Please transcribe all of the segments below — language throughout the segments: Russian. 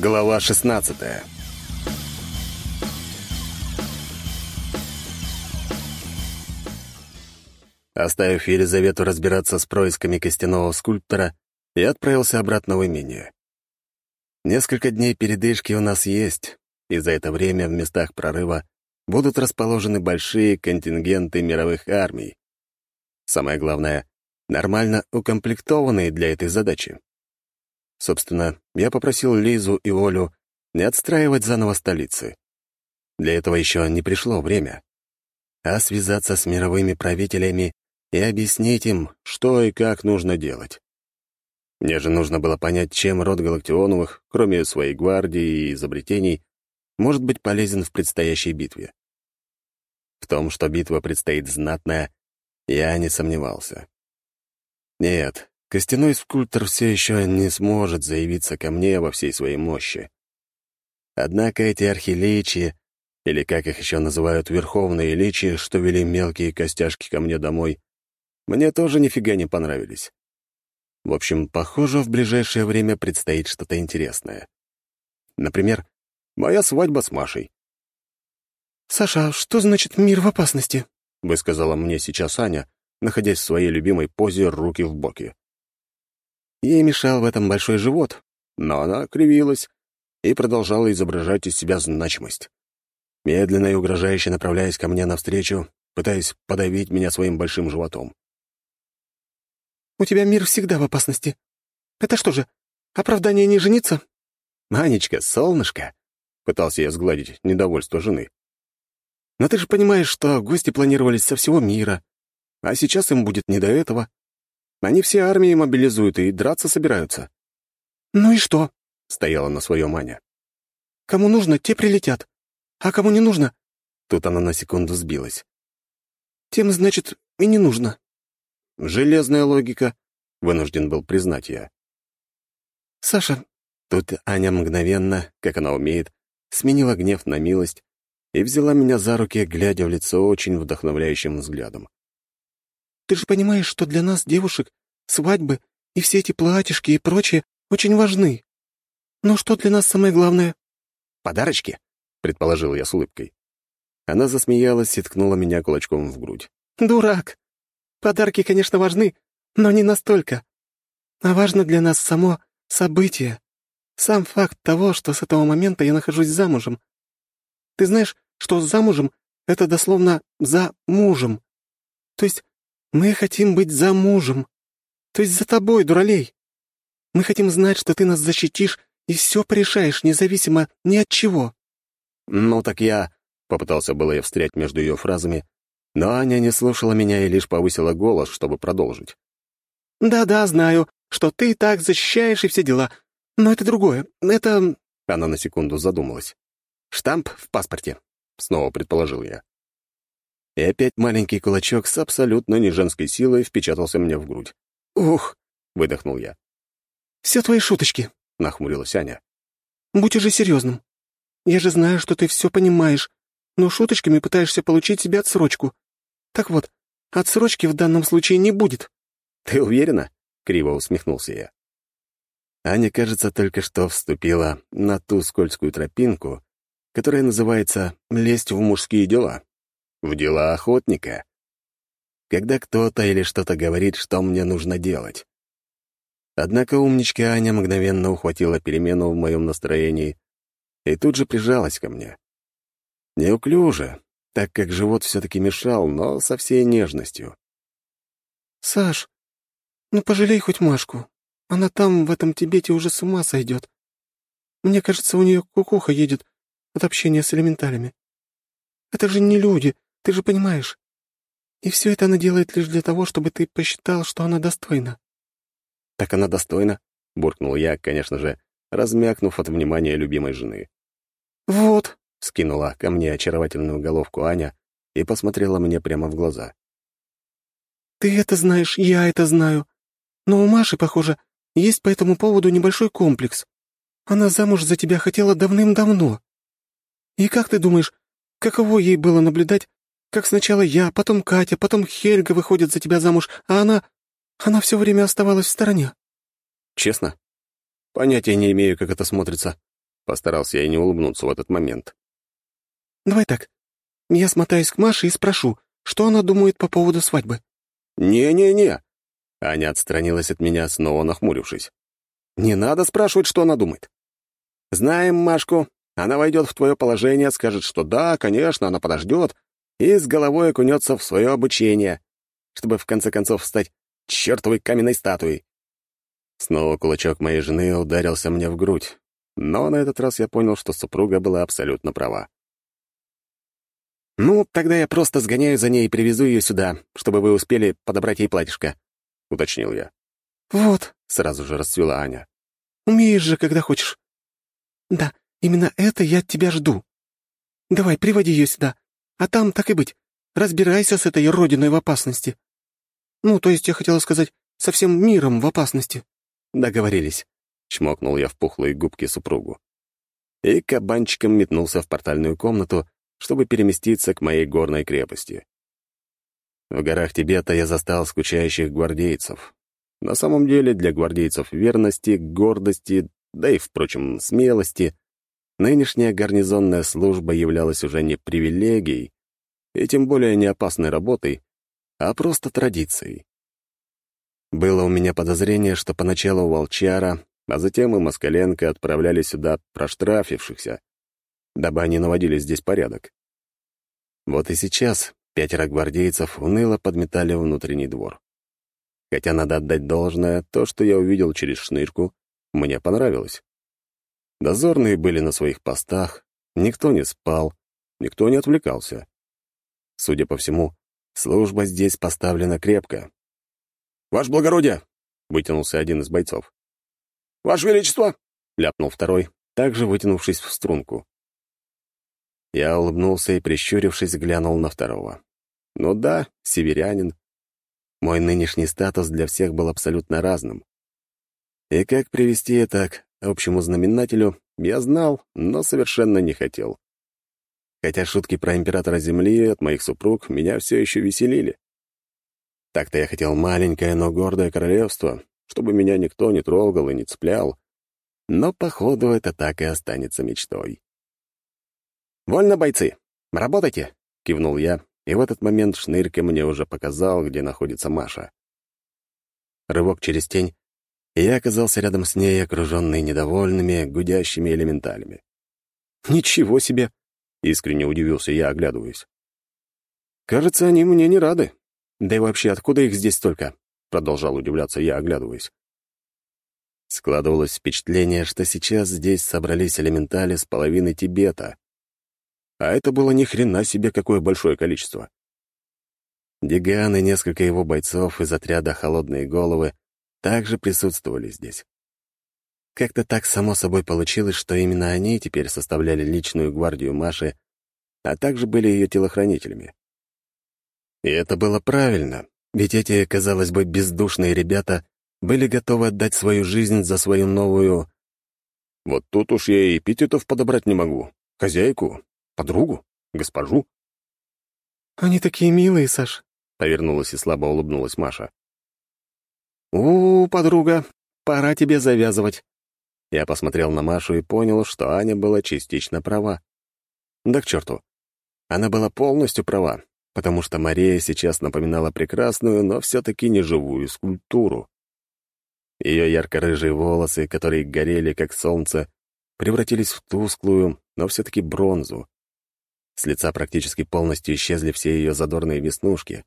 Глава 16 Оставив Елизавету разбираться с происками костяного скульптора, я отправился обратно в имение. Несколько дней передышки у нас есть, и за это время в местах прорыва будут расположены большие контингенты мировых армий. Самое главное — нормально укомплектованные для этой задачи. Собственно, я попросил Лизу и Олю не отстраивать заново столицы. Для этого еще не пришло время. А связаться с мировыми правителями и объяснить им, что и как нужно делать. Мне же нужно было понять, чем род Галактионовых, кроме своей гвардии и изобретений, может быть полезен в предстоящей битве. В том, что битва предстоит знатная, я не сомневался. Нет, Костяной скульптор все еще не сможет заявиться ко мне во всей своей мощи. Однако эти архиличи, или как их еще называют, верховные личи, что вели мелкие костяшки ко мне домой, мне тоже нифига не понравились. В общем, похоже, в ближайшее время предстоит что-то интересное. Например, моя свадьба с Машей. «Саша, а что значит мир в опасности?» — высказала мне сейчас Аня, находясь в своей любимой позе руки в боки. Ей мешал в этом большой живот, но она кривилась и продолжала изображать из себя значимость. Медленно и угрожающе направляясь ко мне навстречу, пытаясь подавить меня своим большим животом. «У тебя мир всегда в опасности. Это что же, оправдание не жениться?» «Манечка, солнышко!» — пытался я сгладить недовольство жены. «Но ты же понимаешь, что гости планировались со всего мира, а сейчас им будет не до этого. Они все армии мобилизуют и драться собираются». «Ну и что?» — стояла на своем Аня. «Кому нужно, те прилетят. А кому не нужно...» Тут она на секунду сбилась. «Тем, значит, и не нужно». «Железная логика», — вынужден был признать я. «Саша...» Тут Аня мгновенно, как она умеет, сменила гнев на милость и взяла меня за руки, глядя в лицо очень вдохновляющим взглядом. Ты же понимаешь, что для нас, девушек, свадьбы и все эти платьишки и прочее очень важны. Но что для нас самое главное?» «Подарочки?» — предположил я с улыбкой. Она засмеялась и ткнула меня кулачком в грудь. «Дурак! Подарки, конечно, важны, но не настолько. А важно для нас само событие. Сам факт того, что с этого момента я нахожусь замужем. Ты знаешь, что замужем — это дословно «за мужем». То есть мы хотим быть за мужем. То есть за тобой, дуралей. Мы хотим знать, что ты нас защитишь и все порешаешь, независимо ни от чего». «Ну так я...» — попытался было я встрять между ее фразами, но Аня не слушала меня и лишь повысила голос, чтобы продолжить. «Да-да, знаю, что ты так защищаешь и все дела. Но это другое. Это...» Она на секунду задумалась. «Штамп в паспорте», — снова предположил я. И опять маленький кулачок с абсолютно не женской силой впечатался мне в грудь. «Ух!» — выдохнул я. «Все твои шуточки», — нахмурилась Аня. «Будь уже серьезным. Я же знаю, что ты все понимаешь, но шуточками пытаешься получить себе отсрочку. Так вот, отсрочки в данном случае не будет». «Ты уверена?» — криво усмехнулся я. Аня, кажется, только что вступила на ту скользкую тропинку, которая называется «лезть в мужские дела» в дела охотника. Когда кто-то или что-то говорит, что мне нужно делать. Однако умничка Аня мгновенно ухватила перемену в моем настроении и тут же прижалась ко мне. Неуклюже, так как живот все-таки мешал, но со всей нежностью. «Саш, ну пожалей хоть Машку. Она там, в этом Тибете, уже с ума сойдет. Мне кажется, у нее кукуха едет от общения с элементалями. Это же не люди, ты же понимаешь. И все это она делает лишь для того, чтобы ты посчитал, что она достойна». «Так она достойна», — буркнул я, конечно же, размякнув от внимания любимой жены. «Вот», — скинула ко мне очаровательную головку Аня и посмотрела мне прямо в глаза. «Ты это знаешь, я это знаю. Но у Маши, похоже, есть по этому поводу небольшой комплекс. Она замуж за тебя хотела давным-давно. И как ты думаешь, каково ей было наблюдать, как сначала я, потом Катя, потом Хельга выходит за тебя замуж, а она... Она все время оставалась в стороне». «Честно? Понятия не имею, как это смотрится». Постарался я не улыбнуться в этот момент. «Давай так. Я смотаюсь к Маше и спрошу, что она думает по поводу свадьбы». «Не-не-не». Аня отстранилась от меня, снова нахмурившись. «Не надо спрашивать, что она думает. Знаем Машку. Она войдет в твое положение, скажет, что да, конечно, она подождет, и с головой окунется в свое обучение, чтобы в конце концов стать чертовой каменной статуей. Снова кулачок моей жены ударился мне в грудь, но на этот раз я понял, что супруга была абсолютно права. «Ну, тогда я просто сгоняю за ней и привезу ее сюда, чтобы вы успели подобрать ей платьишко», — уточнил я. «Вот», — сразу же расцвела Аня. «Умеешь же, когда хочешь». «Да, именно это я от тебя жду. Давай, приводи ее сюда, а там, так и быть, разбирайся с этой родиной в опасности. Ну, то есть я хотела сказать, со всем миром в опасности». «Договорились», — чмокнул я в пухлые губки супругу. И кабанчиком метнулся в портальную комнату, чтобы переместиться к моей горной крепости. В горах Тибета я застал скучающих гвардейцев. На самом деле для гвардейцев верности, гордости, да и, впрочем, смелости, нынешняя гарнизонная служба являлась уже не привилегией, и тем более не опасной работой, а просто традицией. Было у меня подозрение, что поначалу Волчара, а затем и Москаленко отправляли сюда проштрафившихся, дабы они наводили здесь порядок. Вот и сейчас пятеро гвардейцев уныло подметали внутренний двор. Хотя надо отдать должное, то, что я увидел через шнырку, мне понравилось. Дозорные были на своих постах, никто не спал, никто не отвлекался. Судя по всему, служба здесь поставлена крепко, «Ваше благородие!» — вытянулся один из бойцов. «Ваше величество!» — ляпнул второй, также вытянувшись в струнку. Я улыбнулся и, прищурившись, глянул на второго. Ну да, северянин. Мой нынешний статус для всех был абсолютно разным. И как привести это к общему знаменателю, я знал, но совершенно не хотел. Хотя шутки про императора Земли от моих супруг меня все еще веселили. Так-то я хотел маленькое, но гордое королевство, чтобы меня никто не трогал и не цеплял. Но, походу, это так и останется мечтой. «Вольно, бойцы! Работайте!» — кивнул я, и в этот момент Шнырька мне уже показал, где находится Маша. Рывок через тень, я оказался рядом с ней, окруженный недовольными, гудящими элементалями. «Ничего себе!» — искренне удивился я, оглядываясь. «Кажется, они мне не рады». Да и вообще, откуда их здесь столько?» — продолжал удивляться я, оглядываясь. Складывалось впечатление, что сейчас здесь собрались элементали с половины Тибета. А это было ни хрена себе какое большое количество. Диган и несколько его бойцов из отряда «Холодные головы» также присутствовали здесь. Как-то так само собой получилось, что именно они теперь составляли личную гвардию Маши, а также были ее телохранителями. И это было правильно, ведь эти, казалось бы, бездушные ребята были готовы отдать свою жизнь за свою новую... Вот тут уж я и эпитетов подобрать не могу. Хозяйку, подругу, госпожу. «Они такие милые, Саш», — повернулась и слабо улыбнулась Маша. «У, подруга, пора тебе завязывать». Я посмотрел на Машу и понял, что Аня была частично права. Да к черту. Она была полностью права потому что Мария сейчас напоминала прекрасную, но все-таки неживую скульптуру. Ее ярко-рыжие волосы, которые горели, как солнце, превратились в тусклую, но все-таки бронзу. С лица практически полностью исчезли все ее задорные веснушки,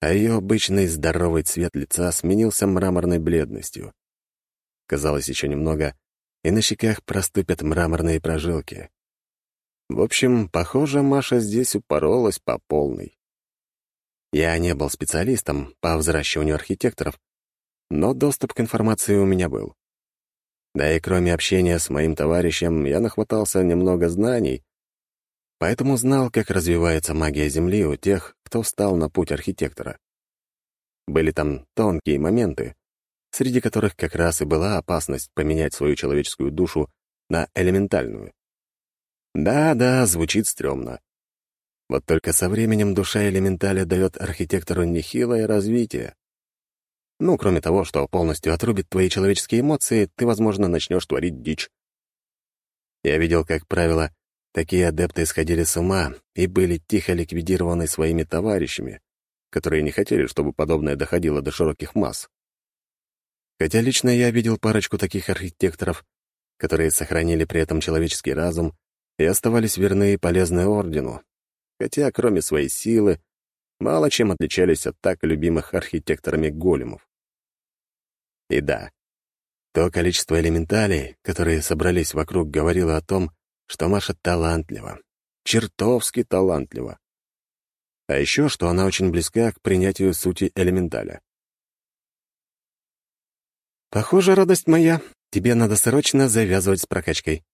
а ее обычный здоровый цвет лица сменился мраморной бледностью. Казалось, еще немного, и на щеках проступят мраморные прожилки. В общем, похоже, Маша здесь упоролась по полной. Я не был специалистом по взращиванию архитекторов, но доступ к информации у меня был. Да и кроме общения с моим товарищем, я нахватался немного знаний, поэтому знал, как развивается магия Земли у тех, кто встал на путь архитектора. Были там тонкие моменты, среди которых как раз и была опасность поменять свою человеческую душу на элементальную. Да-да, звучит стрёмно. Вот только со временем душа элементаля дает архитектору нехилое развитие. Ну, кроме того, что полностью отрубит твои человеческие эмоции, ты, возможно, начнешь творить дичь. Я видел, как правило, такие адепты сходили с ума и были тихо ликвидированы своими товарищами, которые не хотели, чтобы подобное доходило до широких масс. Хотя лично я видел парочку таких архитекторов, которые сохранили при этом человеческий разум и оставались верны и полезны Ордену, хотя, кроме своей силы, мало чем отличались от так любимых архитекторами големов. И да, то количество элементалей, которые собрались вокруг, говорило о том, что Маша талантлива, чертовски талантлива. А еще, что она очень близка к принятию сути элементаля. «Похоже, радость моя, тебе надо срочно завязывать с прокачкой.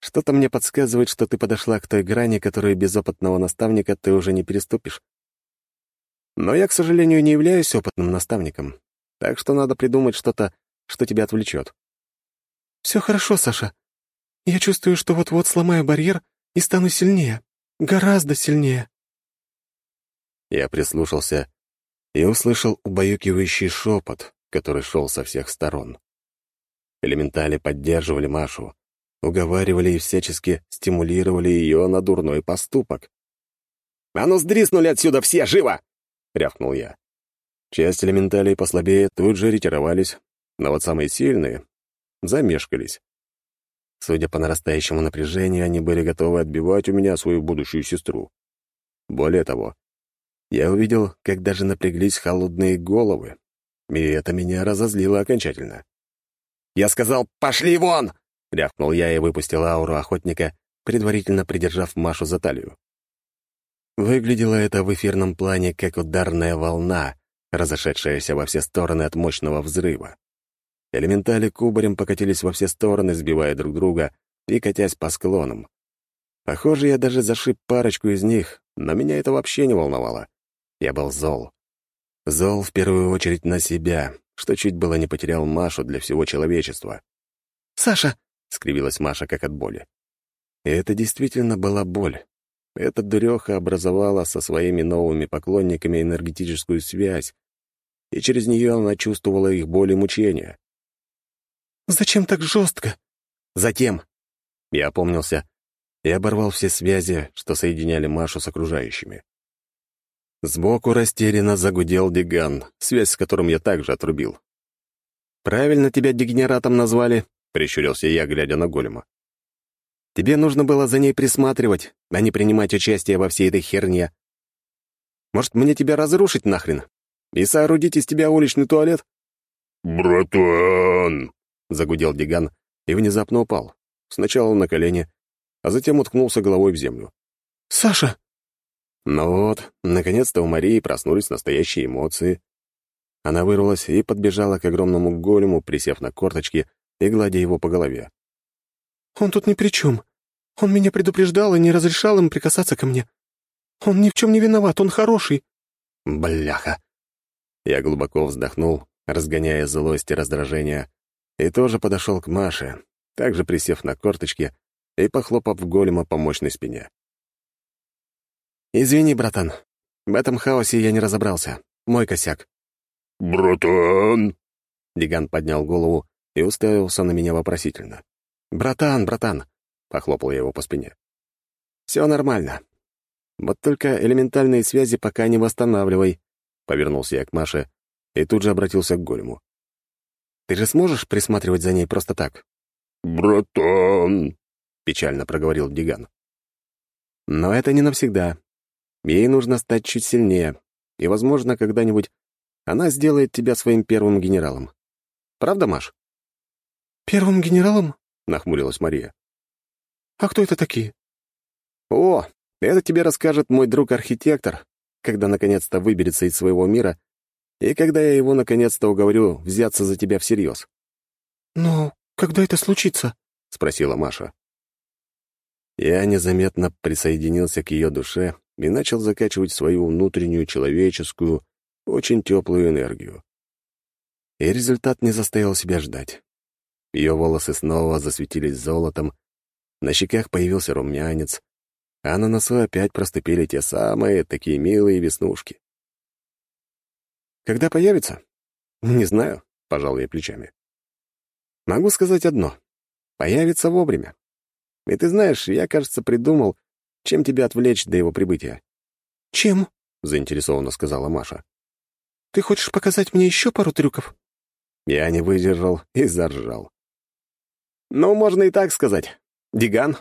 Что-то мне подсказывает, что ты подошла к той грани, которую без опытного наставника ты уже не переступишь. Но я, к сожалению, не являюсь опытным наставником, так что надо придумать что-то, что тебя отвлечет. Все хорошо, Саша. Я чувствую, что вот-вот сломаю барьер и стану сильнее. Гораздо сильнее. Я прислушался и услышал убаюкивающий шепот, который шел со всех сторон. Элементали поддерживали Машу, уговаривали и всячески стимулировали ее на дурной поступок. «А ну, сдриснули отсюда все, живо!» — рявкнул я. Часть элементалей послабее тут же ретировались, но вот самые сильные замешкались. Судя по нарастающему напряжению, они были готовы отбивать у меня свою будущую сестру. Более того, я увидел, как даже напряглись холодные головы, и это меня разозлило окончательно. «Я сказал, пошли вон!» — рявкнул я и выпустил ауру охотника, предварительно придержав Машу за талию. Выглядело это в эфирном плане как ударная волна, разошедшаяся во все стороны от мощного взрыва. Элементали кубарем покатились во все стороны, сбивая друг друга и катясь по склонам. Похоже, я даже зашиб парочку из них, но меня это вообще не волновало. Я был зол. Зол в первую очередь на себя, что чуть было не потерял Машу для всего человечества. «Саша!» — скривилась Маша как от боли. И это действительно была боль. Эта дуреха образовала со своими новыми поклонниками энергетическую связь, и через нее она чувствовала их боль и мучения. «Зачем так жестко?» «Затем!» Я опомнился и оборвал все связи, что соединяли Машу с окружающими. Сбоку растерянно загудел Диган, связь с которым я также отрубил. «Правильно тебя дегенератом назвали», — прищурился я, глядя на голема. «Тебе нужно было за ней присматривать, а не принимать участие во всей этой херне. Может, мне тебя разрушить нахрен и соорудить из тебя уличный туалет?» «Братан!» — загудел Диган и внезапно упал. Сначала на колени, а затем уткнулся головой в землю. «Саша!» Ну вот, наконец-то у Марии проснулись настоящие эмоции. Она вырвалась и подбежала к огромному голему, присев на корточки и гладя его по голове. «Он тут ни при чем. Он меня предупреждал и не разрешал им прикасаться ко мне. Он ни в чем не виноват, он хороший». «Бляха!» Я глубоко вздохнул, разгоняя злость и раздражение, и тоже подошел к Маше, также присев на корточки и похлопав голема по мощной спине. «Извини, братан, в этом хаосе я не разобрался. Мой косяк». «Братан!» Диган поднял голову и уставился на меня вопросительно. «Братан, братан!» — похлопал я его по спине. «Все нормально. Вот только элементальные связи пока не восстанавливай», — повернулся я к Маше и тут же обратился к голему. Ты же сможешь присматривать за ней просто так?» «Братан!» — печально проговорил Диган. «Но это не навсегда. Ей нужно стать чуть сильнее, и, возможно, когда-нибудь она сделает тебя своим первым генералом. Правда, Маш?» «Первым генералом?» — нахмурилась Мария. «А кто это такие?» «О, это тебе расскажет мой друг-архитектор, когда наконец-то выберется из своего мира и когда я его наконец-то уговорю взяться за тебя всерьез. «Но когда это случится?» — спросила Маша. Я незаметно присоединился к ее душе и начал закачивать свою внутреннюю человеческую, очень теплую энергию. И результат не заставил себя ждать. Ее волосы снова засветились золотом, на щеках появился румянец, а на носу опять проступили те самые такие милые веснушки. Когда появится? Не знаю, пожал я плечами. Могу сказать одно. Появится вовремя. И ты знаешь, я, кажется, придумал, чем тебя отвлечь до его прибытия». «Чем?» — заинтересованно сказала Маша. «Ты хочешь показать мне еще пару трюков?» Я не выдержал и заржал. «Ну, можно и так сказать. Диган,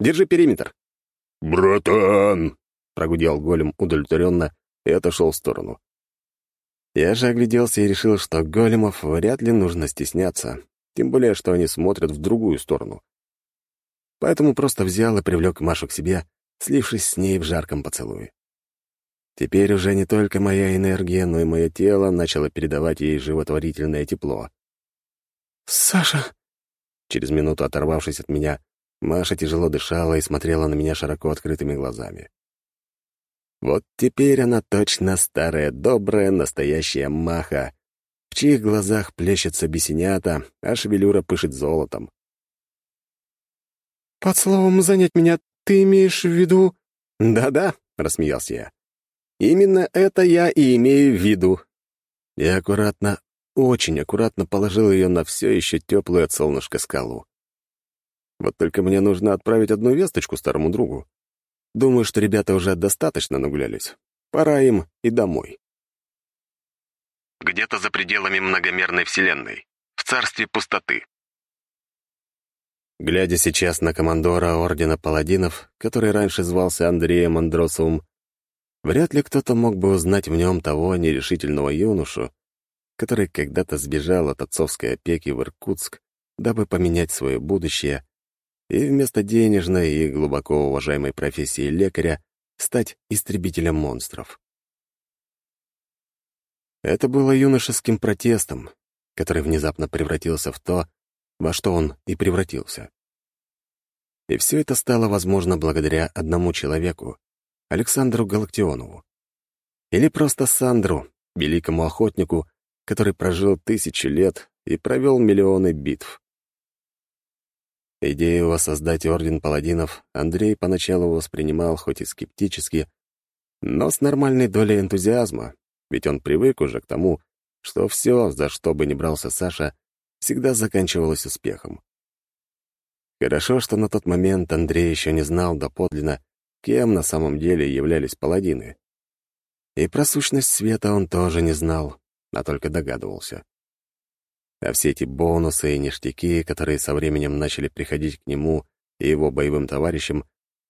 держи периметр». «Братан!» — прогудел голем удовлетворенно и отошел в сторону. Я же огляделся и решил, что големов вряд ли нужно стесняться, тем более, что они смотрят в другую сторону. Поэтому просто взял и привлек Машу к себе, слившись с ней в жарком поцелуе. Теперь уже не только моя энергия, но и мое тело начало передавать ей животворительное тепло. «Саша!» Через минуту оторвавшись от меня, Маша тяжело дышала и смотрела на меня широко открытыми глазами. Вот теперь она точно старая, добрая, настоящая маха, в чьих глазах плещется бесенята, а шевелюра пышет золотом. «Под словом «занять меня» ты имеешь в виду...» «Да-да», — рассмеялся я. «Именно это я и имею в виду». Я аккуратно, очень аккуратно положил ее на все еще теплую от солнышка скалу. Вот только мне нужно отправить одну весточку старому другу. Думаю, что ребята уже достаточно нагулялись. Пора им и домой. Где-то за пределами многомерной вселенной, в царстве пустоты. Глядя сейчас на командора Ордена Паладинов, который раньше звался Андреем Андросовым, вряд ли кто-то мог бы узнать в нем того нерешительного юношу, который когда-то сбежал от отцовской опеки в Иркутск, дабы поменять свое будущее и вместо денежной и глубоко уважаемой профессии лекаря стать истребителем монстров. Это было юношеским протестом, который внезапно превратился в то, во что он и превратился. И все это стало возможно благодаря одному человеку, Александру Галактионову. Или просто Сандру, великому охотнику, который прожил тысячи лет и провел миллионы битв. Идею воссоздать Орден Паладинов Андрей поначалу воспринимал хоть и скептически, но с нормальной долей энтузиазма, ведь он привык уже к тому, что все, за что бы ни брался Саша, всегда заканчивалось успехом. Хорошо, что на тот момент Андрей еще не знал доподлинно, кем на самом деле являлись паладины. И про сущность света он тоже не знал, а только догадывался. А все эти бонусы и ништяки, которые со временем начали приходить к нему и его боевым товарищам,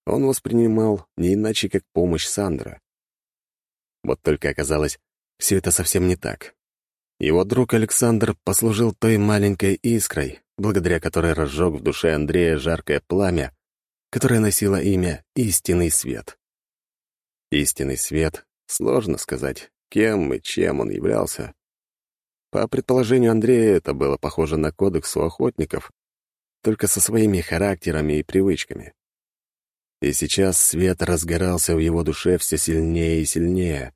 он воспринимал не иначе, как помощь Сандра. Вот только оказалось, все это совсем не так. Его друг Александр послужил той маленькой искрой, благодаря которой разжег в душе Андрея жаркое пламя, которое носило имя «Истинный свет». Истинный свет — сложно сказать, кем и чем он являлся, по предположению Андрея, это было похоже на кодекс у охотников, только со своими характерами и привычками. И сейчас свет разгорался в его душе все сильнее и сильнее.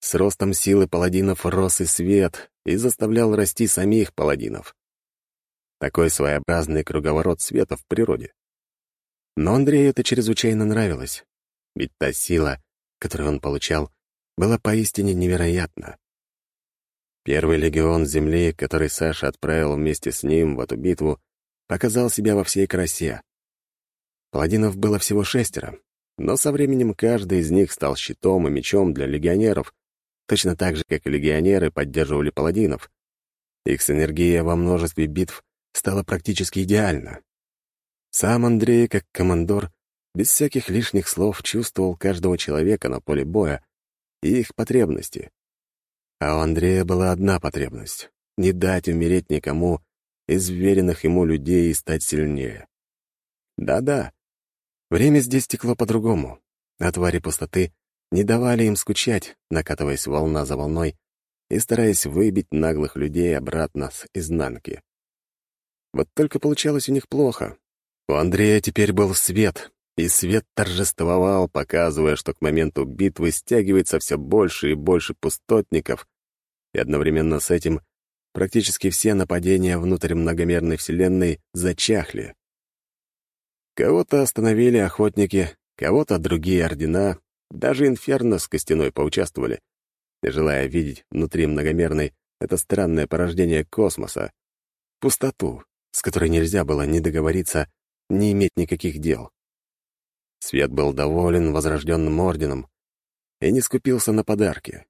С ростом силы паладинов рос и свет, и заставлял расти самих паладинов. Такой своеобразный круговорот света в природе. Но Андрею это чрезвычайно нравилось, ведь та сила, которую он получал, была поистине невероятна. Первый легион Земли, который Саша отправил вместе с ним в эту битву, показал себя во всей красе. Паладинов было всего шестеро, но со временем каждый из них стал щитом и мечом для легионеров, точно так же, как и легионеры поддерживали паладинов. Их синергия во множестве битв стала практически идеальна. Сам Андрей, как командор, без всяких лишних слов чувствовал каждого человека на поле боя и их потребности. А у Андрея была одна потребность — не дать умереть никому из веренных ему людей и стать сильнее. Да-да, время здесь текло по-другому, а твари пустоты не давали им скучать, накатываясь волна за волной и стараясь выбить наглых людей обратно с изнанки. Вот только получалось у них плохо. У Андрея теперь был свет, и свет торжествовал, показывая, что к моменту битвы стягивается все больше и больше пустотников, и одновременно с этим практически все нападения внутрь многомерной вселенной зачахли. Кого-то остановили охотники, кого-то другие ордена, даже Инферно с Костяной поучаствовали, желая видеть внутри многомерной это странное порождение космоса, пустоту, с которой нельзя было ни договориться, не иметь никаких дел. Свет был доволен возрожденным орденом и не скупился на подарки.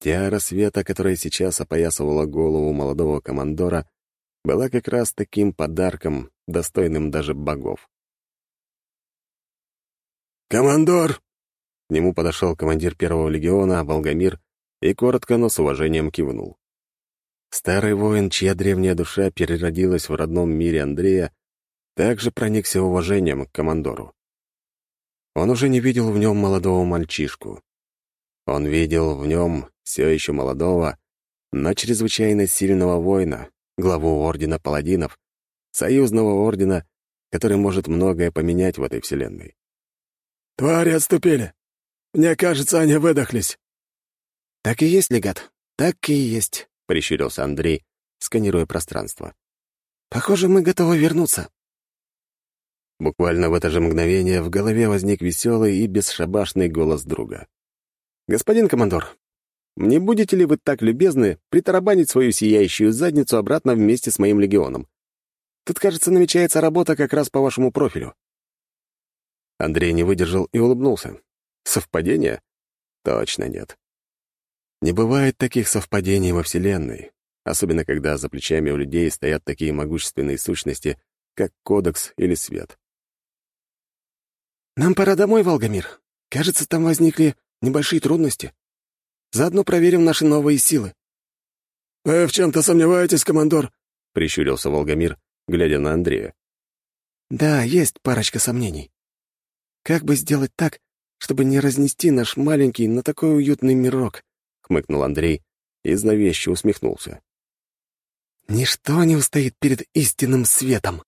Тиара света, которая сейчас опоясывала голову молодого командора, была как раз таким подарком, достойным даже богов. «Командор!» К нему подошел командир первого легиона, Волгомир, и коротко, но с уважением кивнул. Старый воин, чья древняя душа переродилась в родном мире Андрея, также проникся уважением к командору. Он уже не видел в нем молодого мальчишку. Он видел в нем все еще молодого, но чрезвычайно сильного воина, главу Ордена Паладинов, союзного ордена, который может многое поменять в этой вселенной. «Твари отступили. Мне кажется, они выдохлись». «Так и есть, легат, так и есть», — прищурился Андрей, сканируя пространство. «Похоже, мы готовы вернуться». Буквально в это же мгновение в голове возник веселый и бесшабашный голос друга. «Господин командор, не будете ли вы так любезны притарабанить свою сияющую задницу обратно вместе с моим легионом? Тут, кажется, намечается работа как раз по вашему профилю». Андрей не выдержал и улыбнулся. Совпадение? Точно нет. Не бывает таких совпадений во Вселенной, особенно когда за плечами у людей стоят такие могущественные сущности, как Кодекс или Свет. «Нам пора домой, Волгомир. Кажется, там возникли небольшие трудности. Заодно проверим наши новые силы». «Вы в чем-то сомневаетесь, командор?» — прищурился Волгомир, глядя на Андрея. «Да, есть парочка сомнений. Как бы сделать так, чтобы не разнести наш маленький, но такой уютный мирок?» — хмыкнул Андрей и зловеще усмехнулся. «Ничто не устоит перед истинным светом».